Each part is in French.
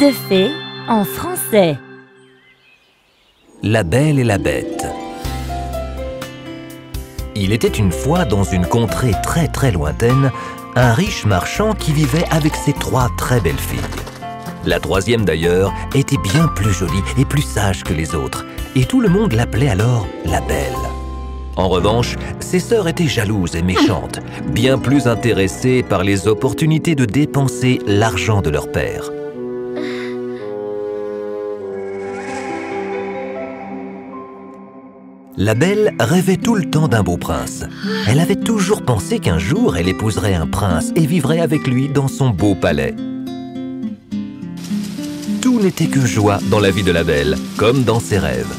De fées en français. La Belle et la Bête Il était une fois dans une contrée très très lointaine un riche marchand qui vivait avec ses trois très belles filles. La troisième d'ailleurs était bien plus jolie et plus sage que les autres, et tout le monde l'appelait alors la Belle. En revanche, ses sœurs étaient jalouses et méchantes, bien plus intéressées par les opportunités de dépenser l'argent de leur père. La belle rêvait tout le temps d'un beau prince. Elle avait toujours pensé qu'un jour elle épouserait un prince et vivrait avec lui dans son beau palais. Tout n'était que joie dans la vie de la belle, comme dans ses rêves.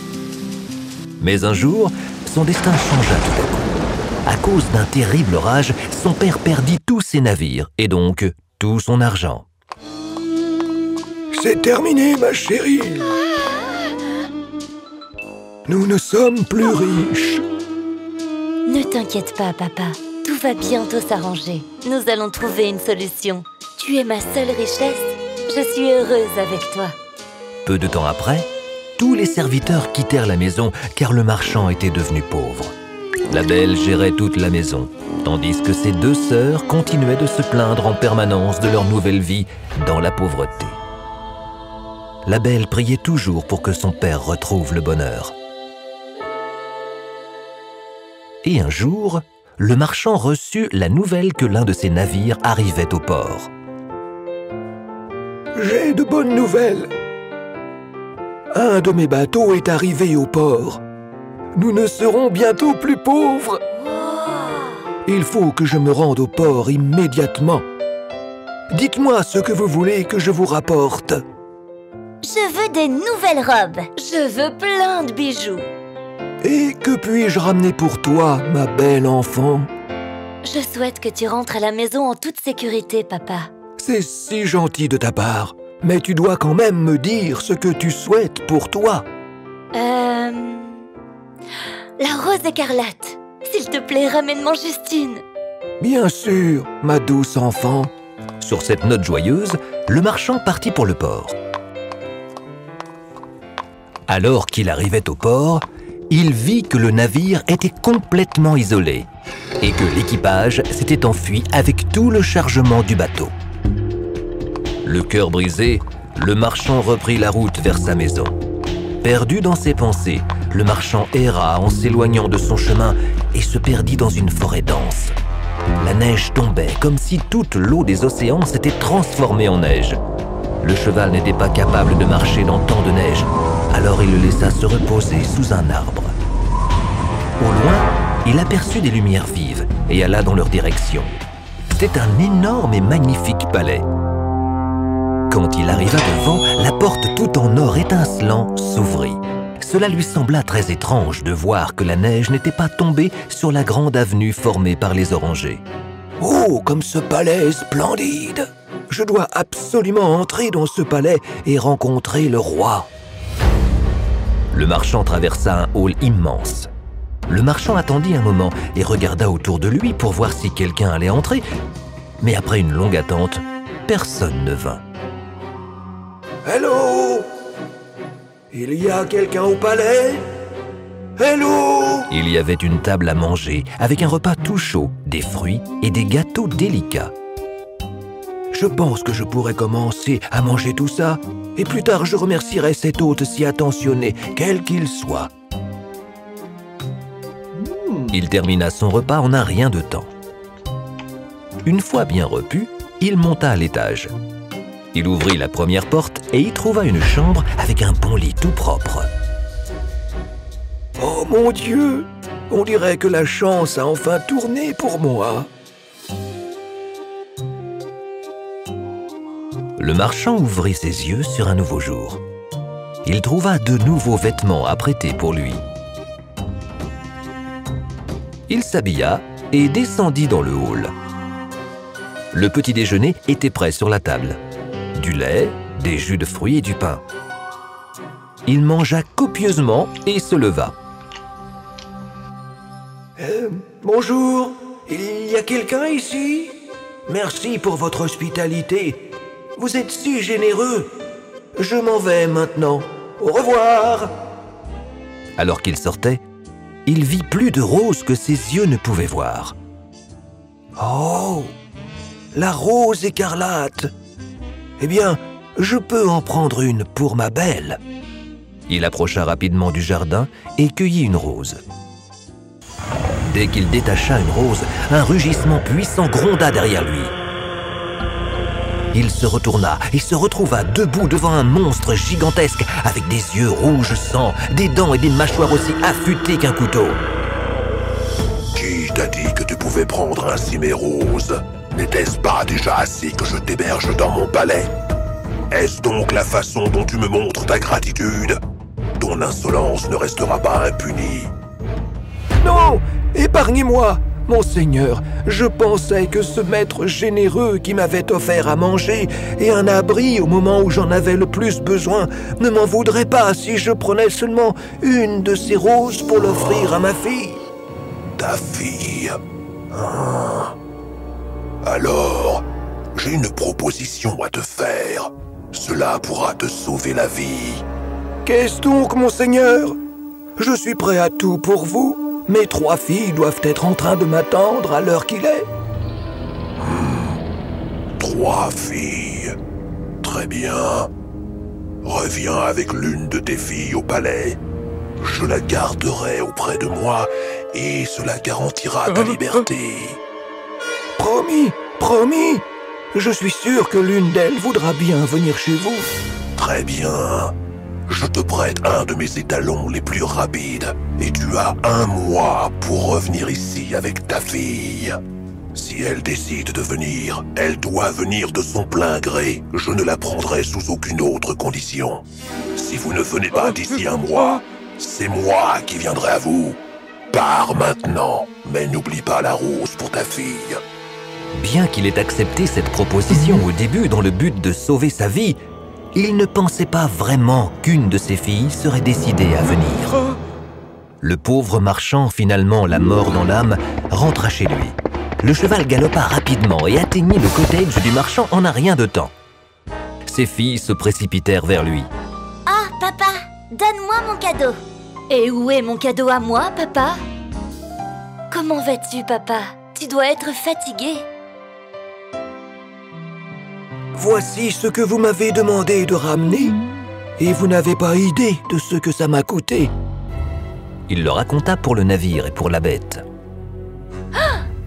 Mais un jour, son destin changea tout à coup. À cause d'un terrible orage, son père perdit tous ses navires et donc tout son argent. C'est terminé, ma chérie. Nous ne sommes plus riches. Ne t'inquiète pas, papa. Tout va bientôt s'arranger. Nous allons trouver une solution. Tu es ma seule richesse. Je suis heureuse avec toi. Peu de temps après, tous les serviteurs quittèrent la maison car le marchand était devenu pauvre. La belle gérait toute la maison, tandis que ses deux sœurs continuaient de se plaindre en permanence de leur nouvelle vie dans la pauvreté. La belle priait toujours pour que son père retrouve le bonheur. Et un jour, le marchand reçut la nouvelle que l'un de ses navires arrivait au port. J'ai de bonnes nouvelles. Un de mes bateaux est arrivé au port. Nous ne serons bientôt plus pauvres. Il faut que je me rende au port immédiatement. Dites-moi ce que vous voulez que je vous rapporte. Je veux des nouvelles robes. Je veux plein de bijoux. Et que puis-je ramener pour toi, ma belle enfant? Je souhaite que tu rentres à la maison en toute sécurité, papa. C'est si gentil de ta part, mais tu dois quand même me dire ce que tu souhaites pour toi. Euh... La rose écarlate. S'il te plaît, ramène-moi Justine. Bien sûr, ma douce enfant. Sur cette note joyeuse, le marchand partit pour le port. Alors qu'il arrivait au port, il vit que le navire était complètement isolé et que l'équipage s'était enfui avec tout le chargement du bateau. Le cœur brisé, le marchand reprit la route vers sa maison. Perdu dans ses pensées, le marchand erra en s'éloignant de son chemin et se perdit dans une forêt dense. La neige tombait comme si toute l'eau des océans s'était transformée en neige. Le cheval n'était pas capable de marcher dans tant de neige alors il le laissa se reposer sous un arbre. Au loin, il aperçut des lumières vives et alla dans leur direction. C'était un énorme et magnifique palais. Quand il arriva devant, la porte tout en or étincelant s'ouvrit. Cela lui sembla très étrange de voir que la neige n'était pas tombée sur la grande avenue formée par les orangers. Oh, comme ce palais est splendide Je dois absolument entrer dans ce palais et rencontrer le roi. Le marchand traversa un hall immense. Le marchand attendit un moment et regarda autour de lui pour voir si quelqu'un allait entrer. Mais après une longue attente, personne ne vint. Hello? Il y a quelqu'un au palais? Hello? Il y avait une table à manger avec un repas tout chaud, des fruits et des gâteaux délicats. Je pense que je pourrais commencer à manger tout ça, et plus tard je remercierai cet hôte si attentionné, quel qu'il soit. Il termina son repas en un rien de temps. Une fois bien repu, il monta à l'étage. Il ouvrit la première porte et y trouva une chambre avec un bon lit tout propre. Oh mon Dieu On dirait que la chance a enfin tourné pour moi. Le marchand ouvrit ses yeux sur un nouveau jour. Il trouva de nouveaux vêtements à prêter pour lui. Il s'habilla et descendit dans le hall. Le petit déjeuner était prêt sur la table. Du lait, des jus de fruits et du pain. Il mangea copieusement et se leva. Euh, bonjour, il y a quelqu'un ici? Merci pour votre hospitalité. Vous êtes si généreux? Je m'en vais maintenant. Au revoir Alors qu'il sortait, il vit plus de roses que ses yeux ne pouvaient voir. Oh La rose écarlate Eh bien, je peux en prendre une pour ma belle. Il approcha rapidement du jardin et cueillit une rose. Dès qu'il détacha une rose, un rugissement puissant gronda derrière lui. Il se retourna. Et se retrouva debout devant un monstre gigantesque avec des yeux rouges sang, des dents et des mâchoires aussi affûtées qu'un couteau. Qui t'a dit que tu pouvais prendre ainsi mes roses N'était-ce pas déjà assez que je t'héberge dans mon palais? Est-ce donc la façon dont tu me montres ta gratitude? Ton insolence ne restera pas impunie. Non Épargnez-moi Monseigneur, je pensais que ce maître généreux qui m'avait offert à manger et un abri au moment où j'en avais le plus besoin ne m'en voudrait pas si je prenais seulement une de ces roses pour l'offrir à ma fille. Ta fille Ah. Alors, j'ai une proposition à te faire. Cela pourra te sauver la vie. Qu'est-ce donc, monseigneur? Je suis prêt à tout pour vous. Mes trois filles doivent être en train de m'attendre à l'heure qu'il est. Trois filles. Très bien. Reviens avec l'une de tes filles au palais. Je la garderai auprès de moi et cela garantira ta liberté. Promis, promis Je suis sûr que l'une d'elles voudra bien venir chez vous. Très bien. Je te prête un de mes étalons les plus rapides et tu as un mois pour revenir ici avec ta fille. Si elle décide de venir, elle doit venir de son plein gré. Je ne la prendrai sous aucune autre condition. Si vous ne venez pas d'ici un mois, c'est moi qui viendrai à vous. Pars maintenant, mais n'oublie pas la rose pour ta fille. Bien qu'il ait accepté cette proposition au début dans le but de sauver sa vie, il ne pensait pas vraiment qu'une de ses filles serait décidée à venir. Le pauvre marchand, finalement la mort dans l'âme, rentra chez lui. Le cheval galopa rapidement et atteignit le cottage du marchand en un rien de temps. Ses filles se précipitèrent vers lui. Ah, papa, donne-moi mon cadeau. Et où est mon cadeau à moi, papa? Comment vas-tu, papa? Tu dois être fatigué. Voici ce que vous m'avez demandé de ramener. Et vous n'avez pas idée de ce que ça m'a coûté. Il le raconta pour le navire et pour la bête.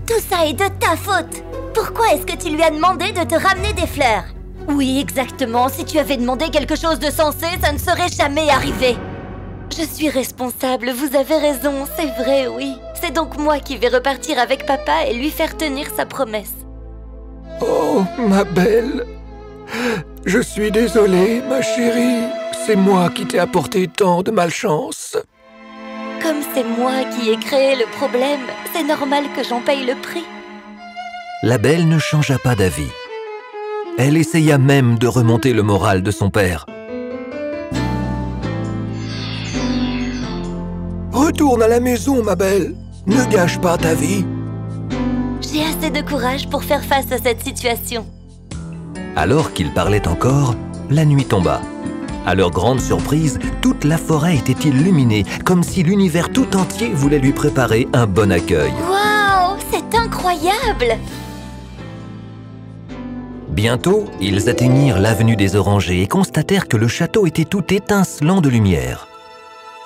Tout ça est de ta faute. Pourquoi est-ce que tu lui as demandé de te ramener des fleurs? Oui, exactement. Si tu avais demandé quelque chose de sensé, ça ne serait jamais arrivé. Je suis responsable, vous avez raison, c'est vrai, oui. C'est donc moi qui vais repartir avec papa et lui faire tenir sa promesse. Oh, ma belle. Je suis désolé, ma chérie. C'est moi qui t'ai apporté tant de malchance. Comme c'est moi qui ai créé le problème, c'est normal que j'en paye le prix. La belle ne changea pas d'avis. Elle essaya même de remonter le moral de son père. Retourne à la maison, ma belle. Ne gâche pas ta vie. J'ai assez de courage pour faire face à cette situation. Alors qu'ils parlaient encore, la nuit tomba. À leur grande surprise, toute la forêt était illuminée, comme si l'univers tout entier voulait lui préparer un bon accueil. Waouh, c'est incroyable Bientôt, ils atteignirent l'avenue des Orangers et constatèrent que le château était tout étincelant de lumière.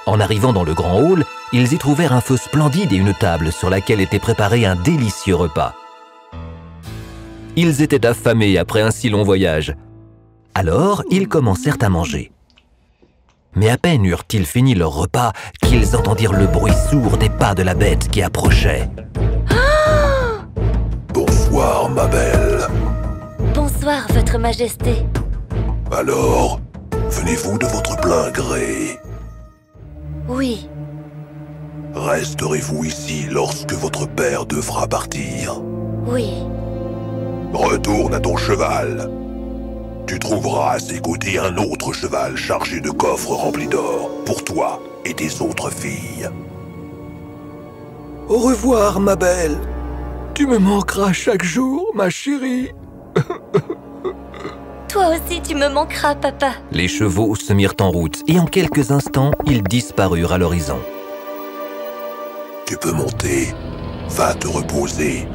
En arrivant dans le grand hall, ils y trouvèrent un feu splendide et une table sur laquelle était préparé un délicieux repas. Ils étaient affamés après un si long voyage. Alors, ils commencèrent à manger. Mais à peine eurent-ils fini leur repas qu'ils entendirent le bruit sourd des pas de la bête qui approchait. Bonsoir, ma belle. Bonsoir, Votre Majesté. Alors, venez-vous de votre plein gré? Oui, Resterez-vous ici lorsque votre père devra partir? Oui. Retourne à ton cheval. Tu trouveras à ses côtés un autre cheval chargé de coffres remplis d'or pour toi et tes autres filles. Au revoir, ma belle. Tu me manqueras chaque jour, ma chérie. Toi aussi, tu me manqueras, papa. Les chevaux se mirent en route et en quelques instants, ils disparurent à l'horizon. Tu peux monter. Va te reposer.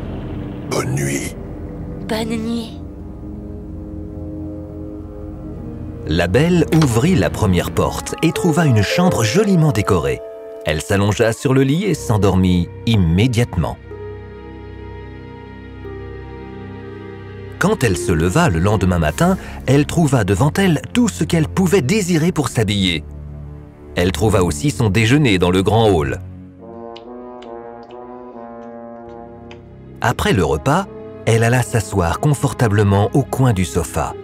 Bonne nuit. Bonne nuit. La belle ouvrit la première porte et trouva une chambre joliment décorée. Elle s'allongea sur le lit et s'endormit immédiatement. Quand elle se leva le lendemain matin, elle trouva devant elle tout ce qu'elle pouvait désirer pour s'habiller. Elle trouva aussi son déjeuner dans le grand hall. Après le repas, elle alla s'asseoir confortablement au coin du sofa.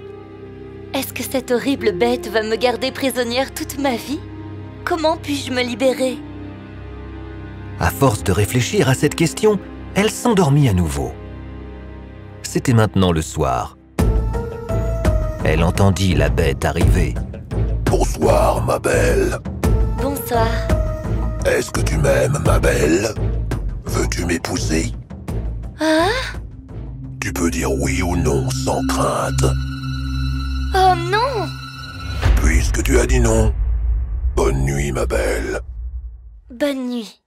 Est-ce que cette horrible bête va me garder prisonnière toute ma vie? Comment puis-je me libérer? À force de réfléchir à cette question, elle s'endormit à nouveau. C'était maintenant le soir. Elle entendit la bête arriver. Bonsoir, ma belle. Bonsoir. Est-ce que tu m'aimes, ma belle? Veux-tu m'épouser? Hein Tu peux dire oui ou non sans crainte. Oh non Puisque tu as dit non, bonne nuit, ma belle. Bonne nuit.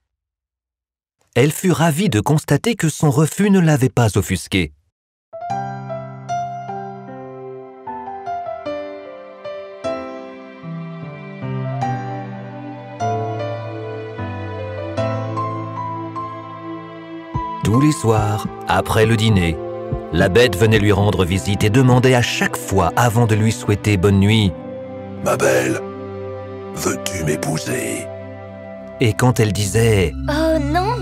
Elle fut ravie de constater que son refus ne l'avait pas offusquée. Tous les soirs, après le dîner, la bête venait lui rendre visite et demandait à chaque fois avant de lui souhaiter bonne nuit. Ma belle, veux-tu m'épouser? Et quand elle disait Oh non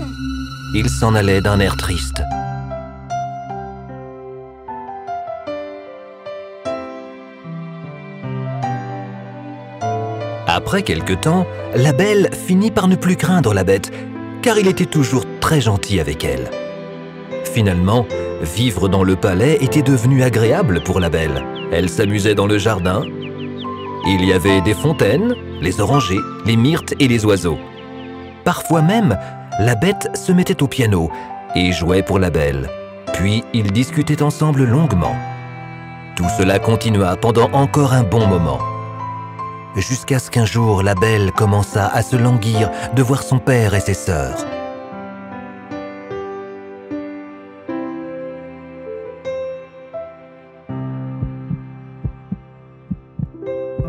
il s'en allait d'un air triste. Après quelque temps, la belle finit par ne plus craindre la bête, car il était toujours très gentil avec elle. Finalement, vivre dans le palais était devenu agréable pour la belle. Elle s'amusait dans le jardin. Il y avait des fontaines, les orangers, les myrtes et les oiseaux. Parfois même, la bête se mettait au piano et jouait pour la belle. Puis ils discutaient ensemble longuement. Tout cela continua pendant encore un bon moment. Jusqu'à ce qu'un jour la belle commença à se languir de voir son père et ses sœurs.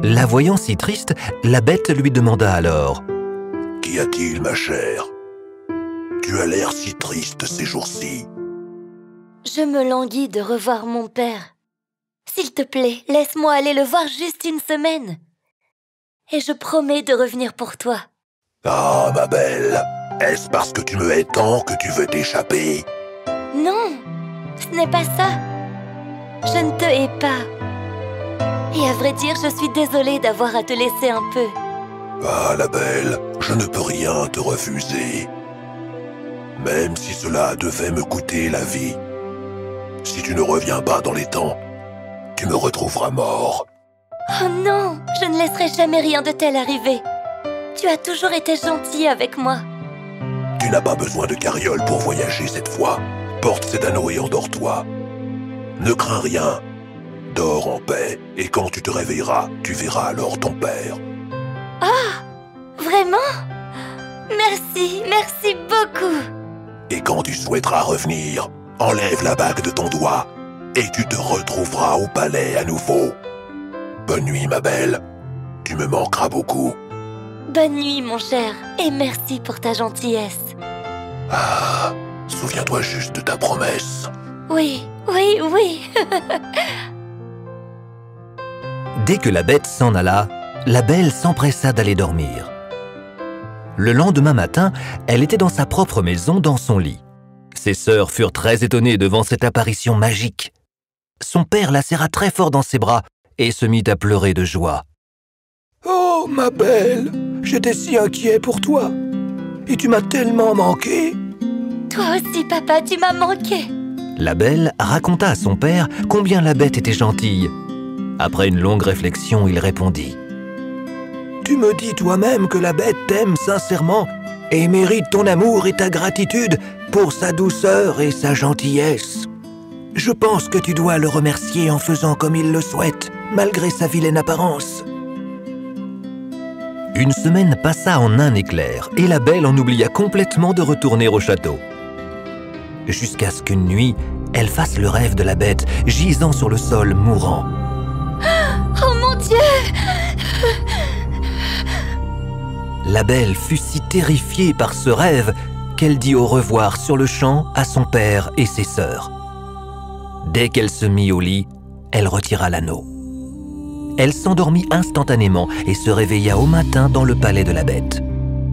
La voyant si triste, la bête lui demanda alors Qu'y a-t-il, ma chère? Tu as l'air si triste ces jours-ci. Je me languis de revoir mon père. S'il te plaît, laisse-moi aller le voir juste une semaine. Et je promets de revenir pour toi. Ah, ma belle, est-ce parce que tu me hais tant que tu veux t'échapper? Non, ce n'est pas ça. Je ne te hais pas. Et à vrai dire, je suis désolée d'avoir à te laisser un peu. Ah, la belle, je ne peux rien te refuser. Même si cela devait me coûter la vie. Si tu ne reviens pas dans les temps, tu me retrouveras mort. Oh non, je ne laisserai jamais rien de tel arriver. Tu as toujours été gentil avec moi. Tu n'as pas besoin de carriole pour voyager cette fois. Porte cet anneau et endors-toi. Ne crains rien. Dors en paix, et quand tu te réveilleras, tu verras alors ton père. Ah Vraiment? Merci, merci beaucoup Et quand tu souhaiteras revenir, enlève la bague de ton doigt, et tu te retrouveras au palais à nouveau. Bonne nuit, ma belle. Tu me manqueras beaucoup. Bonne nuit, mon cher, et merci pour ta gentillesse. Ah, souviens-toi juste de ta promesse. Oui, oui, oui Dès que la bête s'en alla, la belle s'empressa d'aller dormir. Le lendemain matin, elle était dans sa propre maison, dans son lit. Ses sœurs furent très étonnées devant cette apparition magique. Son père la serra très fort dans ses bras et se mit à pleurer de joie. Oh, ma belle, j'étais si inquiet pour toi. Et tu m'as tellement manqué. Toi aussi, papa, tu m'as manqué La belle raconta à son père combien la bête était gentille. Après une longue réflexion, il répondit. Tu me dis toi-même que la bête t'aime sincèrement et mérite ton amour et ta gratitude pour sa douceur et sa gentillesse. Je pense que tu dois le remercier en faisant comme il le souhaite, malgré sa vilaine apparence. Une semaine passa en un éclair et la belle en oublia complètement de retourner au château. Jusqu'à ce qu'une nuit, elle fasse le rêve de la bête, gisant sur le sol, mourant. La belle fut si terrifiée par ce rêve qu'elle dit au revoir sur le champ à son père et ses sœurs. Dès qu'elle se mit au lit, elle retira l'anneau. Elle s'endormit instantanément et se réveilla au matin dans le palais de la bête.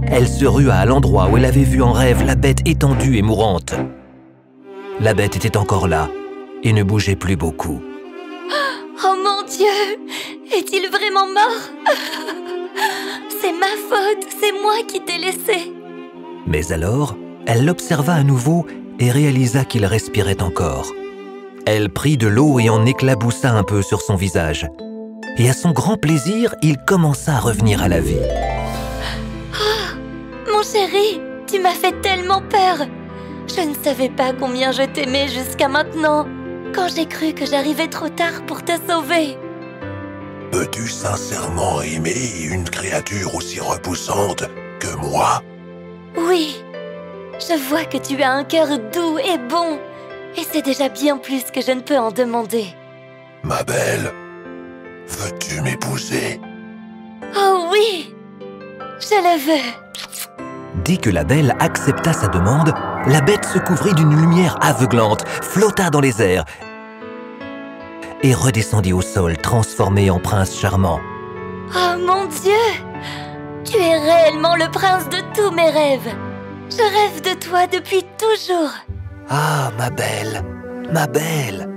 Elle se rua à l'endroit où elle avait vu en rêve la bête étendue et mourante. La bête était encore là et ne bougeait plus beaucoup. Oh mon Dieu Est-il vraiment mort? C'est ma faute, c'est moi qui t'ai laissé. Mais alors, elle l'observa à nouveau et réalisa qu'il respirait encore. Elle prit de l'eau et en éclaboussa un peu sur son visage. Et à son grand plaisir, il commença à revenir à la vie. Mon chéri, tu m'as fait tellement peur. Je ne savais pas combien je t'aimais jusqu'à maintenant, quand j'ai cru que j'arrivais trop tard pour te sauver. Peux-tu sincèrement aimer une créature aussi repoussante que moi? Oui, je vois que tu as un cœur doux et bon, et c'est déjà bien plus que je ne peux en demander. Ma belle, veux-tu m'épouser? Oh oui, je le veux. Dès que la belle accepta sa demande, la bête se couvrit d'une lumière aveuglante, flotta dans les airs et redescendit au sol transformée en prince charmant. Oh mon Dieu Tu es réellement le prince de tous mes rêves. Je rêve de toi depuis toujours. Ah, ma belle, ma belle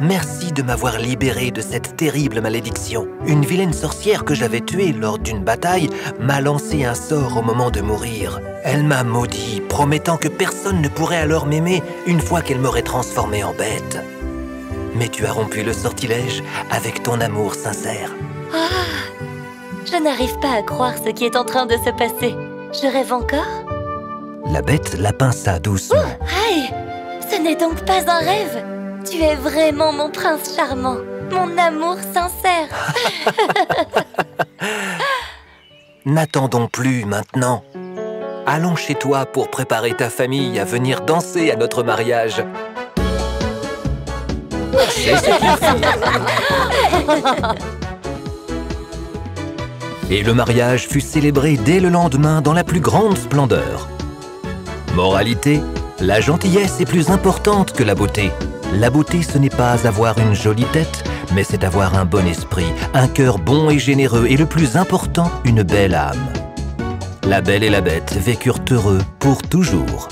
Merci de m'avoir libérée de cette terrible malédiction. Une vilaine sorcière que j'avais tuée lors d'une bataille m'a lancé un sort au moment de mourir. Elle m'a maudit, promettant que personne ne pourrait alors m'aimer une fois qu'elle m'aurait transformé en bête. Mais tu as rompu le sortilège avec ton amour sincère. Ah Je n'arrive pas à croire ce qui est en train de se passer. Je rêve encore? La bête la pinça doucement. Aïe Ce n'est donc pas un rêve Tu es vraiment mon prince charmant, mon amour sincère. N'attendons plus maintenant. Allons chez toi pour préparer ta famille à venir danser à notre mariage. Et le mariage fut célébré dès le lendemain dans la plus grande splendeur. Moralité, la gentillesse est plus importante que la beauté. La beauté, ce n'est pas avoir une jolie tête, mais c'est avoir un bon esprit, un cœur bon et généreux, et le plus important, une belle âme. La belle et la bête vécurent heureux pour toujours.